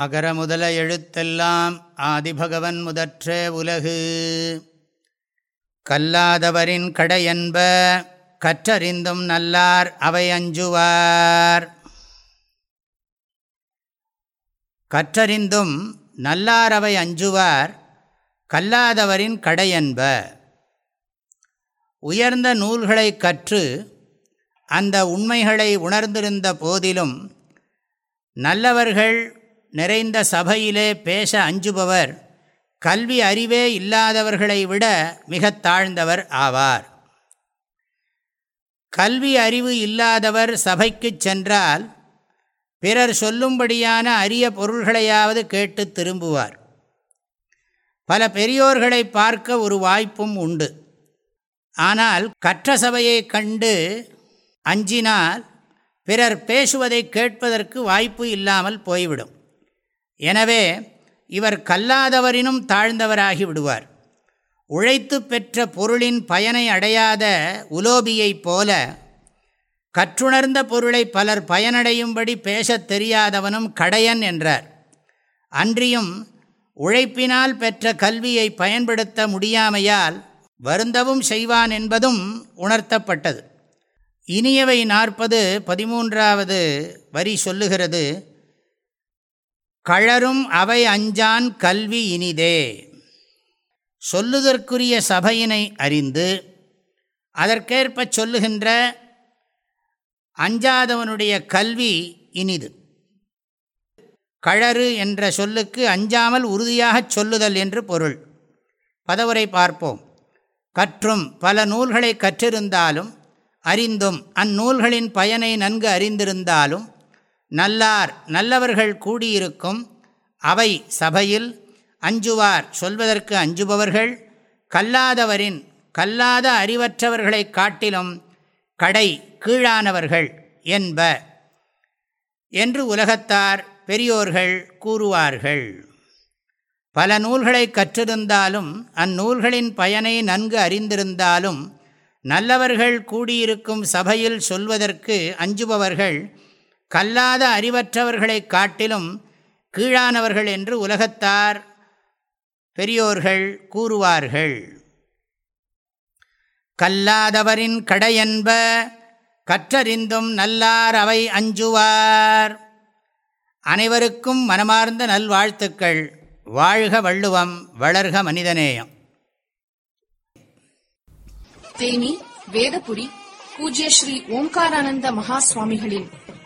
அகர முதல எழுத்தெல்லாம் ஆதிபகவன் முதற்றே உலகு. கல்லாதவரின் கடையன்ப கற்றறிந்தும் நல்லார் அவை அஞ்சுவார் கற்றறிந்தும் நல்லார் அவை அஞ்சுவார் கல்லாதவரின் கடையன்ப. உயர்ந்த நூல்களை கற்று அந்த உண்மைகளை உணர்ந்திருந்த போதிலும் நல்லவர்கள் நிறைந்த சபையிலே பேச அஞ்சுபவர் கல்வி அறிவே இல்லாதவர்களை விட மிக தாழ்ந்தவர் ஆவார். கல்வி அறிவு இல்லாதவர் சபைக்கு சென்றால் பிறர் சொல்லும்படியான அரிய பொருள்களையாவது கேட்டு திரும்புவார். பல பெரியோர்களை பார்க்க ஒரு வாய்ப்பும் உண்டு. ஆனால் கற்ற சபையை கண்டு அஞ்சினால் பிறர் பேசுவதை கேட்பதற்கு வாய்ப்பு இல்லாமல் போய்விடும். எனவே இவர் கல்லாதவரினும் தாழ்ந்தவராகி விடுவார். உழைத்து பெற்ற பொருளின் பயனை அடையாத உலோபியைப் போல கற்றுணர்ந்த பொருளை பலர் பயனடையும்படி பேசத் தெரியாதவனும் கடையன் என்றார். அன்றியும் உழைப்பினால் பெற்ற கல்வியை பயன்படுத்த முடியாமையால் வருந்தவும் செய்வான் என்பதும் உணர்த்தப்பட்டது. இனியவை நாற்பது பதிமூன்றாவது வரி சொல்லுகிறது. கழரும் அவை அஞ்சான் கல்வி இனிதே. சொல்லுதற்குரிய சபையினை அறிந்து அதற்கேற்ப சொல்லுகின்ற அஞ்சாதவனுடைய கல்வி இனிது. கழறு என்ற சொல்லுக்கு அஞ்சாமல் உறுதியாகச் சொல்லுதல் என்று பொருள். பதவுரை பார்ப்போம். கற்றும் பல நூல்களை கற்றிருந்தாலும் அறிந்தும் அந்நூல்களின் பயனை நன்கு அறிந்திருந்தாலும் நல்லார் நல்லவர்கள் கூடியிருக்கும் அவை சபையில் அஞ்சுவார். சொல்வதற்கு அஞ்சுபவர்கள் கல்லாதவரின் கல்லாத அறிவற்றவர்களைக் காட்டிலும் கடை கீழானவர்கள் என்ப என்று உலகத்தார் பெரியோர்கள் கூறுவார்கள். பல நூல்களை கற்றிருந்தாலும் அந்நூல்களின் பயனை நன்கு அறிந்திருந்தாலும் நல்லவர்கள் கூடியிருக்கும் சபையில் சொல்வதற்கு அஞ்சுபவர்கள் கல்லாத அறிவற்றவர்களை காட்டிலும் கீழானவர்கள் என்று உலகத்தார் பெரியோர்கள் கூறுவார்கள். கல்லாதவரின் கடையன்ப கற்றறிந்தும் நல்லார் அவை அஞ்சுவார். அனைவருக்கும் மனமார்ந்த நல்வாழ்த்துக்கள். வாழ்க வள்ளுவம் வளர்க மனிதநேயம். தேனி வேதபுரி பூஜ்ய ஸ்ரீ ஓம்காரானந்த மகா சுவாமிகளின்